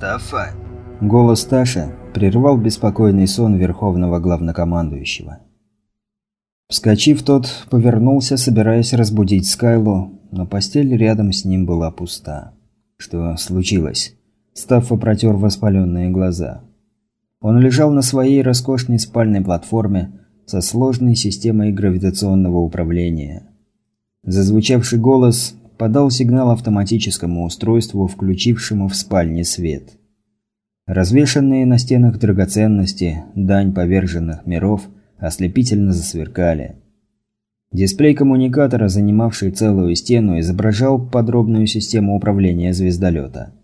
Стаффа?» Голос Таши прервал беспокойный сон Верховного Главнокомандующего. Вскочив, тот повернулся, собираясь разбудить Скайлу, но постель рядом с ним была пуста. Что случилось? Стаффа протер воспаленные глаза. Он лежал на своей роскошной спальной платформе со сложной системой гравитационного управления. Зазвучавший голос подал сигнал автоматическому устройству, включившему в спальне свет. Развешанные на стенах драгоценности, дань поверженных миров, ослепительно засверкали. Дисплей коммуникатора, занимавший целую стену, изображал подробную систему управления звездолета.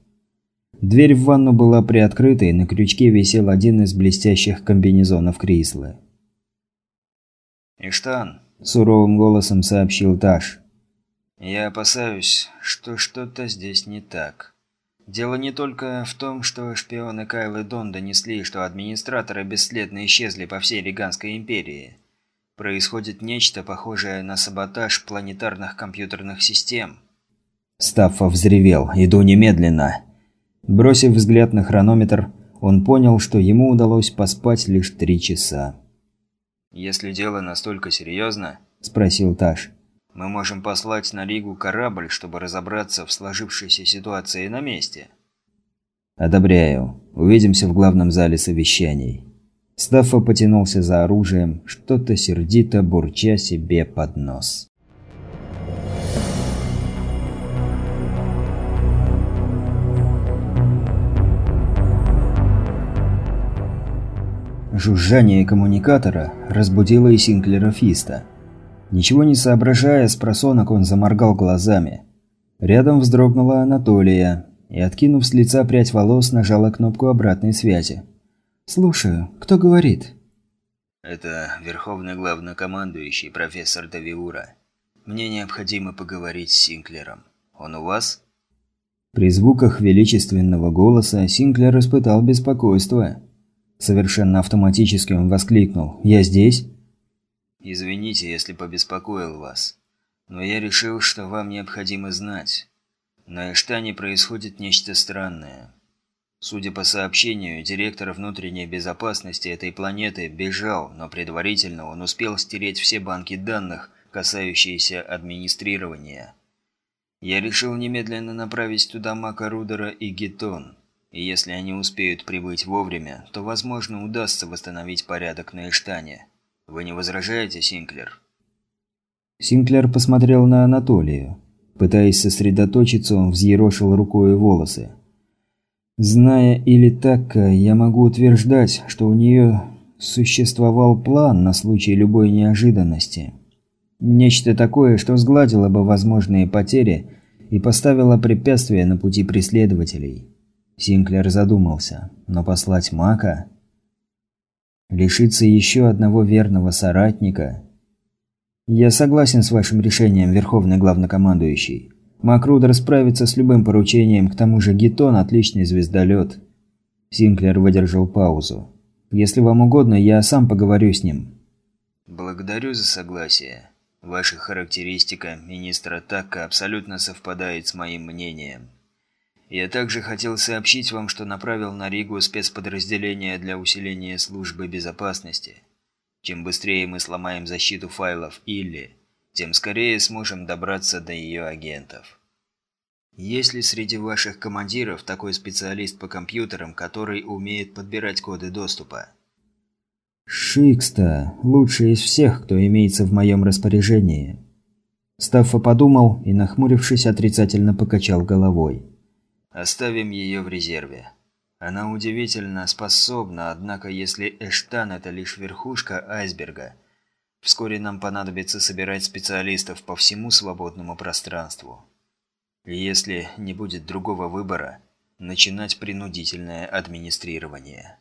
Дверь в ванну была приоткрыта, и на крючке висел один из блестящих комбинезонов Крислы. «Иштан», – суровым голосом сообщил Таш. «Я опасаюсь, что что-то здесь не так. Дело не только в том, что шпионы Кайлы Дон донесли, что администраторы бесследно исчезли по всей Риганской империи. Происходит нечто похожее на саботаж планетарных компьютерных систем». Стаффа взревел. «Иду немедленно!» Бросив взгляд на хронометр, он понял, что ему удалось поспать лишь три часа. «Если дело настолько серьезно», – спросил Таш, – «мы можем послать на Ригу корабль, чтобы разобраться в сложившейся ситуации на месте». «Одобряю. Увидимся в главном зале совещаний». Стаффа потянулся за оружием, что-то сердито бурча себе под нос. Жужжание коммуникатора разбудило и Синклера Фиста. Ничего не соображая, с просонок он заморгал глазами. Рядом вздрогнула Анатолия и, откинув с лица прядь волос, нажала кнопку обратной связи. «Слушаю. Кто говорит?» «Это Верховный Главнокомандующий, профессор Давиура. Мне необходимо поговорить с Синклером. Он у вас?» При звуках величественного голоса Синклер испытал беспокойство. Совершенно автоматически он воскликнул. «Я здесь?» «Извините, если побеспокоил вас. Но я решил, что вам необходимо знать. На Эштане происходит нечто странное. Судя по сообщению, директор внутренней безопасности этой планеты бежал, но предварительно он успел стереть все банки данных, касающиеся администрирования. Я решил немедленно направить туда Мака Рудера и Гетон. И если они успеют прибыть вовремя, то, возможно, удастся восстановить порядок на Эштане. Вы не возражаете, Синклер? Синклер посмотрел на Анатолию. Пытаясь сосредоточиться, он взъерошил рукой волосы. Зная или так, я могу утверждать, что у нее существовал план на случай любой неожиданности. Нечто такое, что сгладило бы возможные потери и поставило препятствия на пути преследователей. Синклер задумался. Но послать Мака? Лишиться еще одного верного соратника? Я согласен с вашим решением, Верховный Главнокомандующий. Макрудер справится с любым поручением, к тому же Гетон – отличный звездолет. Синклер выдержал паузу. Если вам угодно, я сам поговорю с ним. Благодарю за согласие. Ваша характеристика министра Такка абсолютно совпадает с моим мнением. Я также хотел сообщить вам, что направил на Ригу спецподразделение для усиления службы безопасности. Чем быстрее мы сломаем защиту файлов Илли, тем скорее сможем добраться до ее агентов. Есть ли среди ваших командиров такой специалист по компьютерам, который умеет подбирать коды доступа? Шикста, лучший из всех, кто имеется в моем распоряжении. Стаффа подумал и, нахмурившись, отрицательно покачал головой. Оставим ее в резерве. Она удивительно способна, однако если Эштан – это лишь верхушка айсберга, вскоре нам понадобится собирать специалистов по всему свободному пространству. И если не будет другого выбора, начинать принудительное администрирование.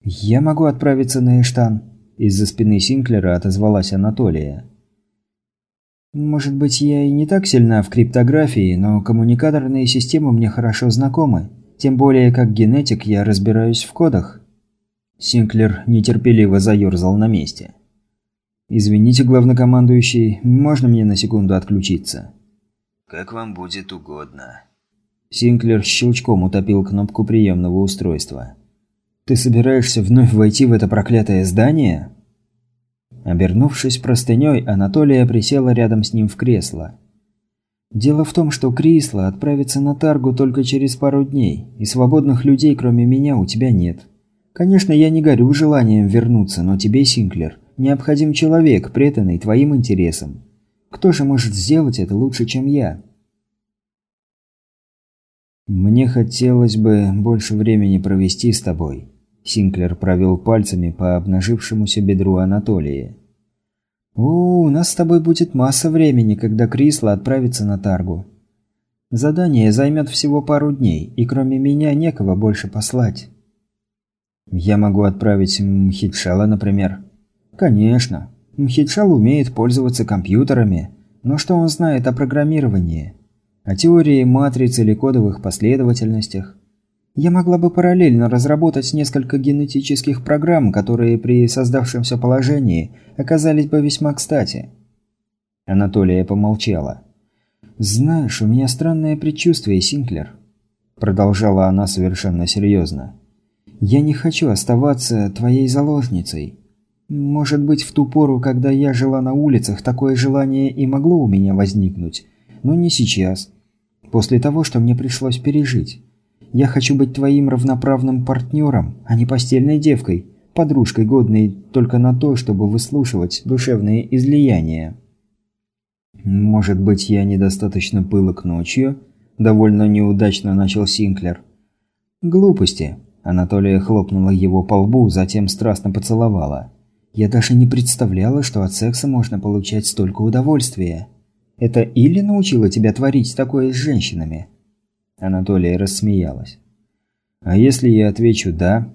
«Я могу отправиться на Эштан», – из-за спины Синклера отозвалась Анатолия. Может быть, я и не так сильна в криптографии, но коммуникаторные системы мне хорошо знакомы. Тем более, как генетик, я разбираюсь в кодах. Синклер нетерпеливо заерзал на месте. «Извините, главнокомандующий, можно мне на секунду отключиться?» «Как вам будет угодно». Синклер щелчком утопил кнопку приемного устройства. «Ты собираешься вновь войти в это проклятое здание?» Обернувшись простыней, Анатолия присела рядом с ним в кресло. «Дело в том, что Крисла отправится на Таргу только через пару дней, и свободных людей, кроме меня, у тебя нет. Конечно, я не горю желанием вернуться, но тебе, Синклер, необходим человек, преданный твоим интересам. Кто же может сделать это лучше, чем я?» «Мне хотелось бы больше времени провести с тобой», – Синклер провел пальцами по обнажившемуся бедру Анатолии. «О, у нас с тобой будет масса времени, когда Крисла отправится на Таргу. Задание займет всего пару дней, и кроме меня некого больше послать». «Я могу отправить Мхитшала, например». «Конечно. Мхитшал умеет пользоваться компьютерами, но что он знает о программировании?» о теории матриц или кодовых последовательностях. Я могла бы параллельно разработать несколько генетических программ, которые при создавшемся положении оказались бы весьма кстати. Анатолия помолчала. «Знаешь, у меня странное предчувствие, Синклер», – продолжала она совершенно серьезно. «Я не хочу оставаться твоей заложницей. Может быть, в ту пору, когда я жила на улицах, такое желание и могло у меня возникнуть, но не сейчас после того, что мне пришлось пережить. Я хочу быть твоим равноправным партнером, а не постельной девкой, подружкой, годной только на то, чтобы выслушивать душевные излияния. Может быть, я недостаточно пылок ночью? Довольно неудачно начал Синклер. Глупости. Анатолия хлопнула его по лбу, затем страстно поцеловала. Я даже не представляла, что от секса можно получать столько удовольствия. Это Илли научила тебя творить такое с женщинами?» Анатолия рассмеялась. «А если я отвечу «да»?»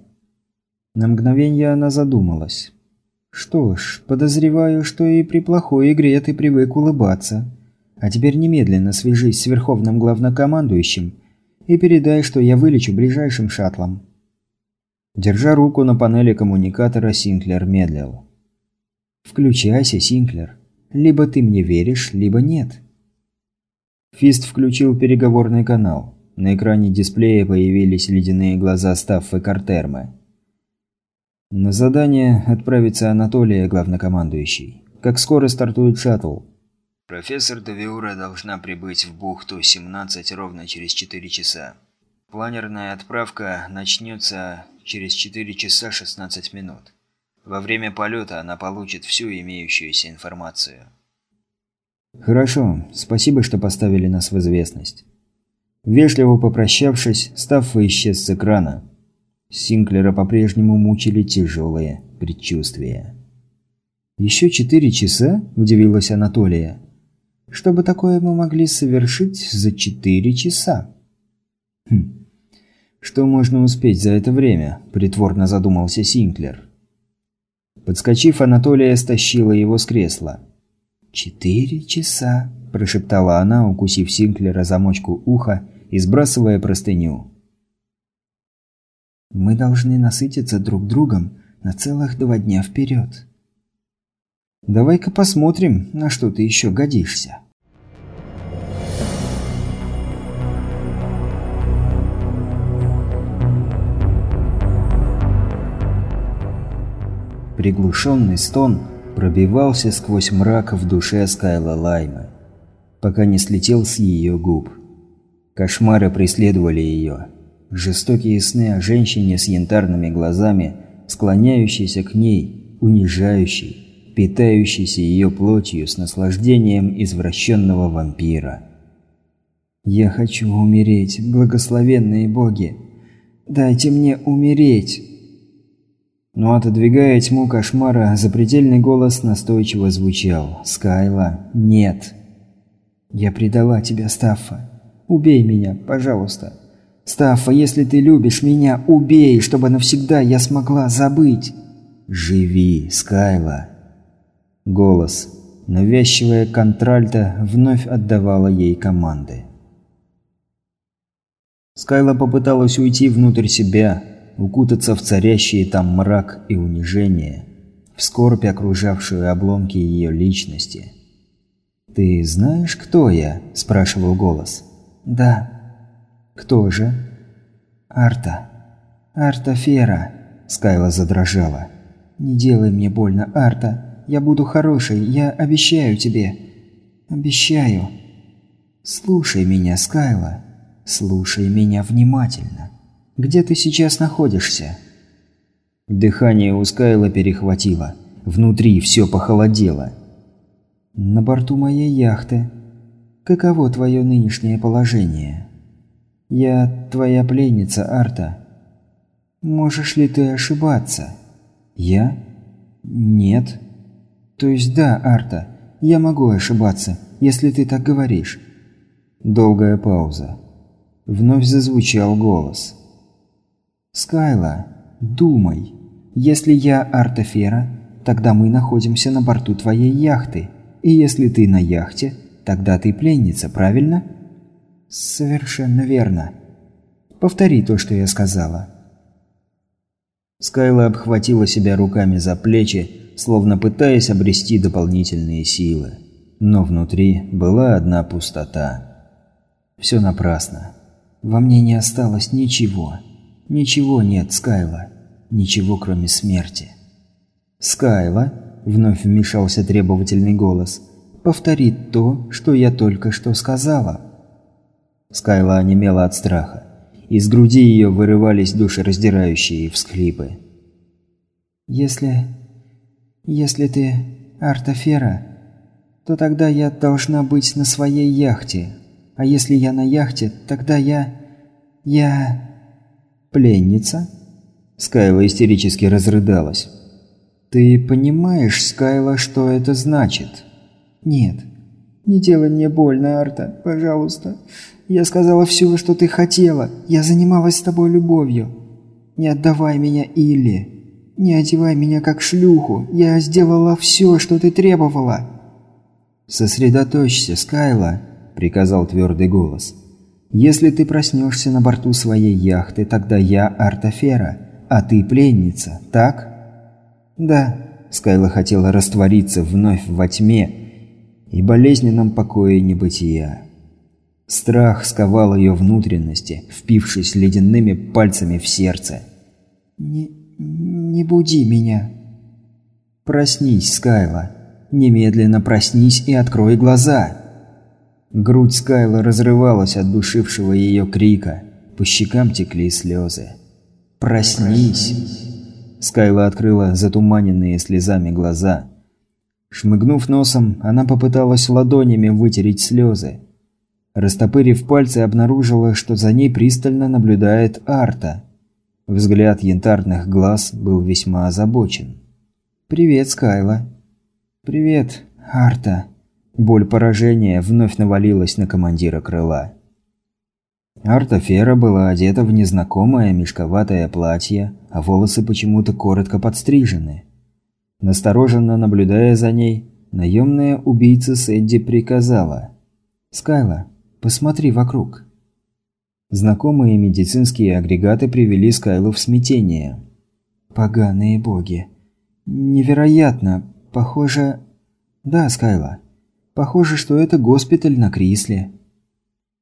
На мгновение она задумалась. «Что ж, подозреваю, что и при плохой игре ты привык улыбаться. А теперь немедленно свяжись с Верховным Главнокомандующим и передай, что я вылечу ближайшим шаттлом». Держа руку на панели коммуникатора, Синклер медлил. «Включайся, Синклер. Либо ты мне веришь, либо нет. Фист включил переговорный канал. На экране дисплея появились ледяные глаза Стаффы Картермы. На задание отправится Анатолия, главнокомандующий. Как скоро стартует шаттл? Профессор Давиура должна прибыть в бухту 17 ровно через 4 часа. Планерная отправка начнется через 4 часа 16 минут. Во время полета она получит всю имеющуюся информацию. «Хорошо. Спасибо, что поставили нас в известность». Вежливо попрощавшись, Стаффа исчез с экрана. Синклера по-прежнему мучили тяжелые предчувствия. «Еще четыре часа?» – удивилась Анатолия. «Что бы такое мы могли совершить за четыре часа?» «Хм. Что можно успеть за это время?» – притворно задумался Синклер. Подскочив, Анатолия стащила его с кресла. «Четыре часа», – прошептала она, укусив Синклера замочку уха и сбрасывая простыню. «Мы должны насытиться друг другом на целых два дня вперед». «Давай-ка посмотрим, на что ты еще годишься». Приглушенный стон пробивался сквозь мрак в душе Скайла Лаймы, пока не слетел с ее губ. Кошмары преследовали ее. Жестокие сны о женщине с янтарными глазами, склоняющейся к ней, унижающей, питающейся ее плотью с наслаждением извращенного вампира. «Я хочу умереть, благословенные боги! Дайте мне умереть!» Но отодвигая тьму кошмара, запредельный голос настойчиво звучал. «Скайла, нет!» «Я предала тебя, Стаффа. Убей меня, пожалуйста. Стаффа, если ты любишь меня, убей, чтобы навсегда я смогла забыть!» «Живи, Скайла!» Голос, навязчивая контральта, вновь отдавала ей команды. Скайла попыталась уйти внутрь себя, укутаться в царящий там мрак и унижение, в скорбь, окружавшую обломки ее личности. «Ты знаешь, кто я?» – спрашивал голос. «Да». «Кто же?» «Арта. Арта Фера», – Скайла задрожала. «Не делай мне больно, Арта. Я буду хорошей, я обещаю тебе. Обещаю. Слушай меня, Скайла. Слушай меня внимательно. Где ты сейчас находишься?» Дыхание у Скайла перехватило. Внутри все похолодело. «На борту моей яхты. Каково твое нынешнее положение?» «Я твоя пленница, Арта. Можешь ли ты ошибаться?» «Я? Нет. То есть да, Арта, я могу ошибаться, если ты так говоришь». Долгая пауза. Вновь зазвучал голос. «Скайла, думай. Если я Артафера, тогда мы находимся на борту твоей яхты. И если ты на яхте, тогда ты пленница, правильно?» «Совершенно верно. Повтори то, что я сказала». Скайла обхватила себя руками за плечи, словно пытаясь обрести дополнительные силы. Но внутри была одна пустота. Все напрасно. Во мне не осталось ничего. Ничего нет, Скайла. Ничего, кроме смерти. «Скайла?» – вновь вмешался требовательный голос. «Повтори то, что я только что сказала». Скайла онемела от страха. Из груди ее вырывались душераздирающие всхлипы. «Если... если ты Артафера, то тогда я должна быть на своей яхте. А если я на яхте, тогда я... я... пленница?» Скайла истерически разрыдалась. «Ты понимаешь, Скайла, что это значит?» «Нет. Не делай мне больно, Арта, пожалуйста. Я сказала все, что ты хотела. Я занималась с тобой любовью. Не отдавай меня Илли. Не одевай меня как шлюху. Я сделала все, что ты требовала». «Сосредоточься, Скайла», — приказал твердый голос. «Если ты проснешься на борту своей яхты, тогда я Артафера, а ты пленница, так?» «Да», — Скайла хотела раствориться вновь во тьме и болезненном покое небытия. Страх сковал ее внутренности, впившись ледяными пальцами в сердце. «Не... не буди меня». «Проснись, Скайла. Немедленно проснись и открой глаза». Грудь Скайла разрывалась от душившего ее крика. По щекам текли слезы. «Проснись!» Скайла открыла затуманенные слезами глаза. Шмыгнув носом, она попыталась ладонями вытереть слезы. Растопырив пальцы, обнаружила, что за ней пристально наблюдает Арта. Взгляд янтарных глаз был весьма озабочен. «Привет, Скайла». «Привет, Арта». Боль поражения вновь навалилась на командира крыла. Арта Фера была одета в незнакомое мешковатое платье, а волосы почему-то коротко подстрижены. Настороженно наблюдая за ней, наемная убийца Сэдди приказала. «Скайла, Посмотри вокруг». Знакомые медицинские агрегаты привели Скайлу в смятение. «Поганые боги. Невероятно. Похоже...» «Да, Скайла. Похоже, что это госпиталь на Крисле».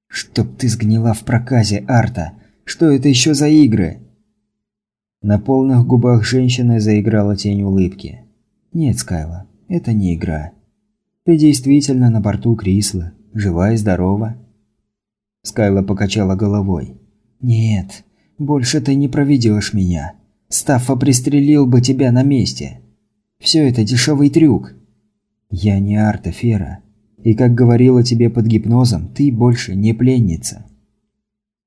«Чтоб ты сгнила в проказе, Арта! Что это еще за игры?» На полных губах женщины заиграла тень улыбки. «Нет, Скайла, это не игра. Ты действительно на борту Крисла, жива и здорова. Скайла покачала головой. «Нет, больше ты не проведешь меня. Стаффа пристрелил бы тебя на месте. Все это дешевый трюк. Я не Артефера. И, как говорила тебе под гипнозом, ты больше не пленница».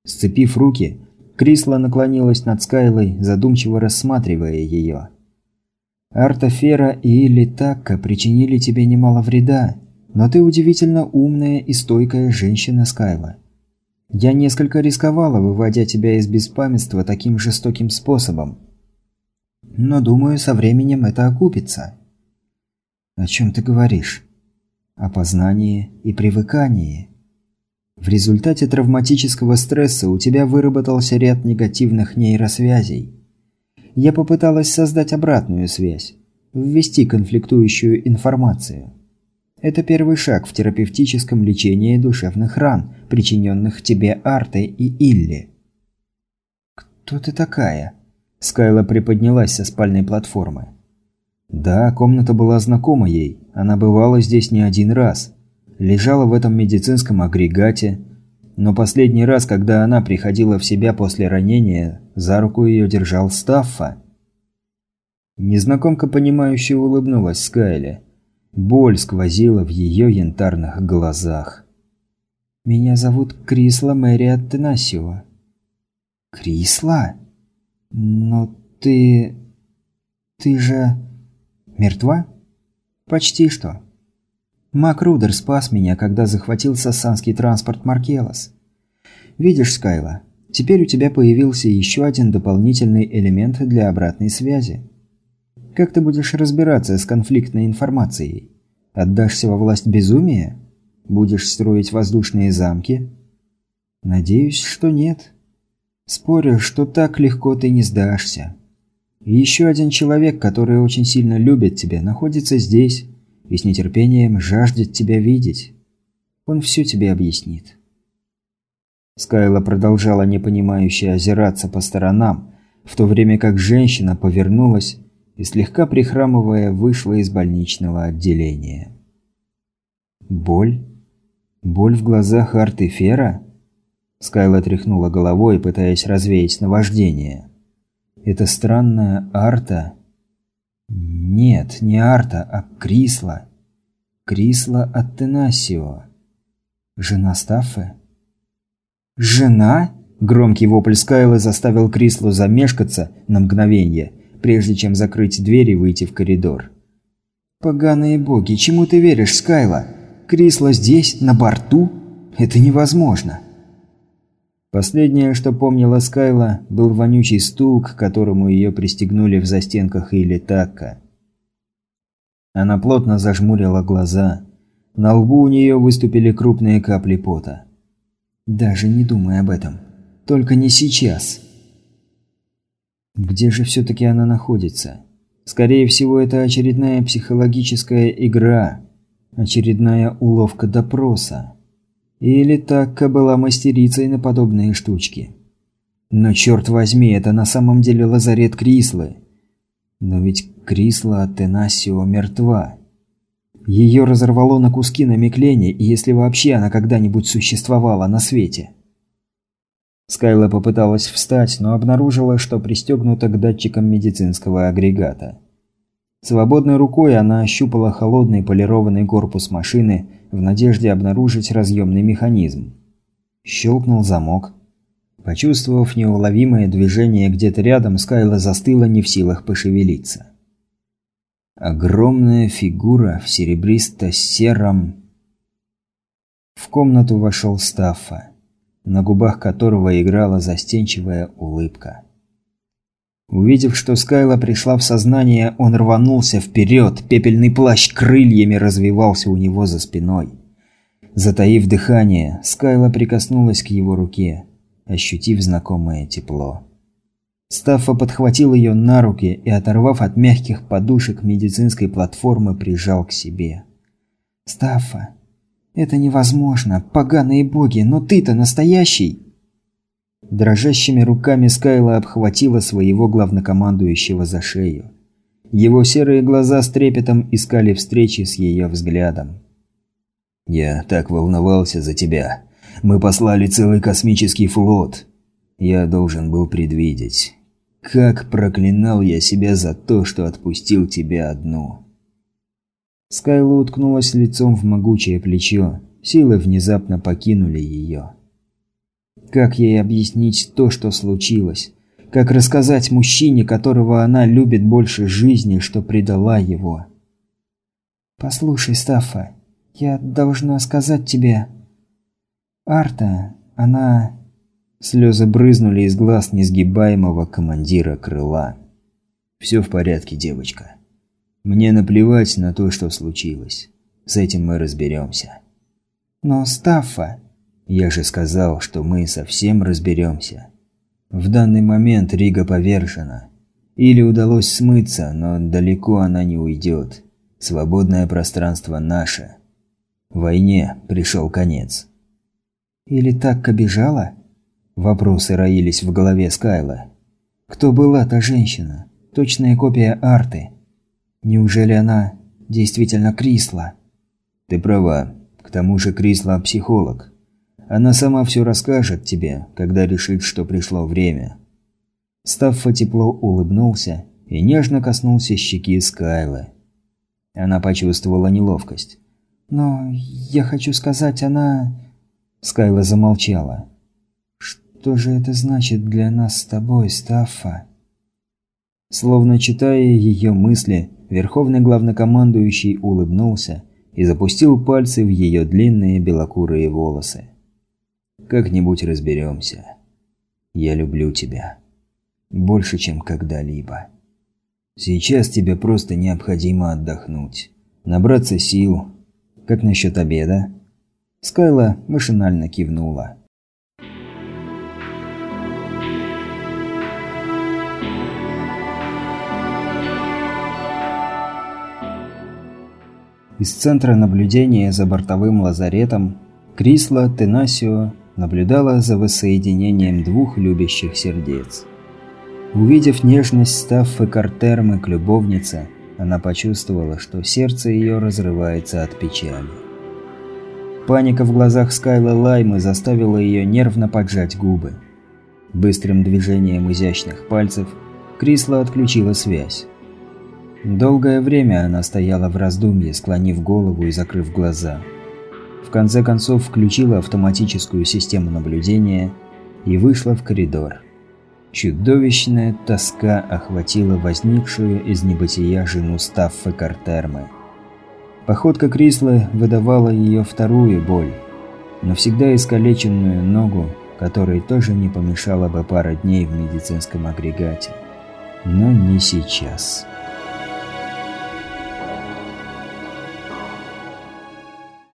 Сцепив руки, Крисла наклонилась над Скайлой, задумчиво рассматривая ее. «Артефера и Литакка причинили тебе немало вреда, но ты удивительно умная и стойкая женщина, Скайла. Я несколько рисковала, выводя тебя из беспамятства таким жестоким способом. Но думаю, со временем это окупится. О чем ты говоришь? О познании и привыкании. В результате травматического стресса у тебя выработался ряд негативных нейросвязей. Я попыталась создать обратную связь, ввести конфликтующую информацию. Это первый шаг в терапевтическом лечении душевных ран, причиненных тебе Артой и Илли. «Кто ты такая?» Скайла приподнялась со спальной платформы. Да, комната была знакома ей. Она бывала здесь не один раз. Лежала в этом медицинском агрегате. Но последний раз, когда она приходила в себя после ранения, за руку ее держал Стаффа. Незнакомка, понимающе улыбнулась Скайле. Боль сквозила в ее янтарных глазах. «Меня зовут Крисла Мэри Аттенасио». «Крисла? Но ты... ты же... мертва?» «Почти что. Макрудер спас меня, когда захватил сассанский транспорт Маркелос. Видишь, Скайла, теперь у тебя появился еще один дополнительный элемент для обратной связи. Как ты будешь разбираться с конфликтной информацией? Отдашься во власть безумия? Будешь строить воздушные замки? Надеюсь, что нет. Спорю, что так легко ты не сдашься. И еще один человек, который очень сильно любит тебя, находится здесь и с нетерпением жаждет тебя видеть. Он все тебе объяснит. Скайла продолжала непонимающе озираться по сторонам, в то время как женщина повернулась и, слегка прихрамывая, вышла из больничного отделения. Боль? Боль в глазах Артефера? Скайла тряхнула головой, пытаясь развеять наваждение. Это странная Арта? Нет, не Арта, а Крисла. Крисла Аттенасио. Жена Стаффе? «Жена?» Громкий вопль Скайла заставил Крислу замешкаться на мгновение, прежде чем закрыть дверь и выйти в коридор. «Поганые боги, чему ты веришь, Скайла? Крисла здесь, на борту? Это невозможно!» Последнее, что помнила Скайла, был вонючий стук, к которому ее пристегнули в застенках или такка. Она плотно зажмурила глаза. На лбу у нее выступили крупные капли пота. «Даже не думай об этом. Только не сейчас!» Где же все-таки она находится? Скорее всего, это очередная психологическая игра, очередная уловка допроса. Или Такка была мастерицей на подобные штучки. Но черт возьми, это на самом деле лазарет Крислы. Но ведь Крисла Тенасио мертва. Ее разорвало на куски на и если вообще она когда-нибудь существовала на свете. Скайла попыталась встать, но обнаружила, что пристегнута к датчикам медицинского агрегата. Свободной рукой она ощупала холодный полированный корпус машины в надежде обнаружить разъемный механизм. Щелкнул замок. Почувствовав неуловимое движение где-то рядом, Скайла застыла не в силах пошевелиться. Огромная фигура в серебристо-сером... В комнату вошел Стаффа на губах которого играла застенчивая улыбка. Увидев, что Скайла пришла в сознание, он рванулся вперед, пепельный плащ крыльями развивался у него за спиной. Затаив дыхание, Скайла прикоснулась к его руке, ощутив знакомое тепло. Стаффа подхватил ее на руки и, оторвав от мягких подушек медицинской платформы, прижал к себе. «Стаффа, «Это невозможно, поганые боги, но ты-то настоящий!» Дрожащими руками Скайла обхватила своего главнокомандующего за шею. Его серые глаза с трепетом искали встречи с ее взглядом. «Я так волновался за тебя. Мы послали целый космический флот. Я должен был предвидеть. Как проклинал я себя за то, что отпустил тебя одну». Скайла уткнулась лицом в могучее плечо. Силы внезапно покинули ее. Как ей объяснить то, что случилось? Как рассказать мужчине, которого она любит больше жизни, что предала его? «Послушай, Стаффа, я должна сказать тебе... Арта, она...» Слезы брызнули из глаз несгибаемого командира крыла. «Все в порядке, девочка. Мне наплевать на то, что случилось. С этим мы разберемся. Но Стаффа... Я же сказал, что мы совсем разберемся. В данный момент Рига повержена. Или удалось смыться, но далеко она не уйдет. Свободное пространство наше. Войне пришел конец. Или так обижала? Вопросы роились в голове Скайла. Кто была та женщина? Точная копия Арты. Неужели она действительно Крисла? Ты права. К тому же Крисла психолог. Она сама все расскажет тебе, когда решит, что пришло время. Стаффа тепло улыбнулся и нежно коснулся щеки Скайлы. Она почувствовала неловкость. «Но я хочу сказать, она...» Скайла замолчала. «Что же это значит для нас с тобой, Стаффа?» Словно читая ее мысли, Верховный Главнокомандующий улыбнулся и запустил пальцы в ее длинные белокурые волосы. «Как-нибудь разберемся. Я люблю тебя. Больше, чем когда-либо. Сейчас тебе просто необходимо отдохнуть, набраться сил. Как насчет обеда?» Скайла машинально кивнула. Из центра наблюдения за бортовым лазаретом Крисла Тенасио наблюдала за воссоединением двух любящих сердец. Увидев нежность Стаффы Картермы к любовнице, она почувствовала, что сердце ее разрывается от печали. Паника в глазах Скайла Лаймы заставила ее нервно поджать губы. Быстрым движением изящных пальцев Крисла отключила связь. Долгое время она стояла в раздумье, склонив голову и закрыв глаза. В конце концов включила автоматическую систему наблюдения и вышла в коридор. Чудовищная тоска охватила возникшую из небытия жену Стаффы Картермы. Походка Крислы выдавала ее вторую боль, навсегда искалеченную ногу, которой тоже не помешала бы пара дней в медицинском агрегате. Но не сейчас.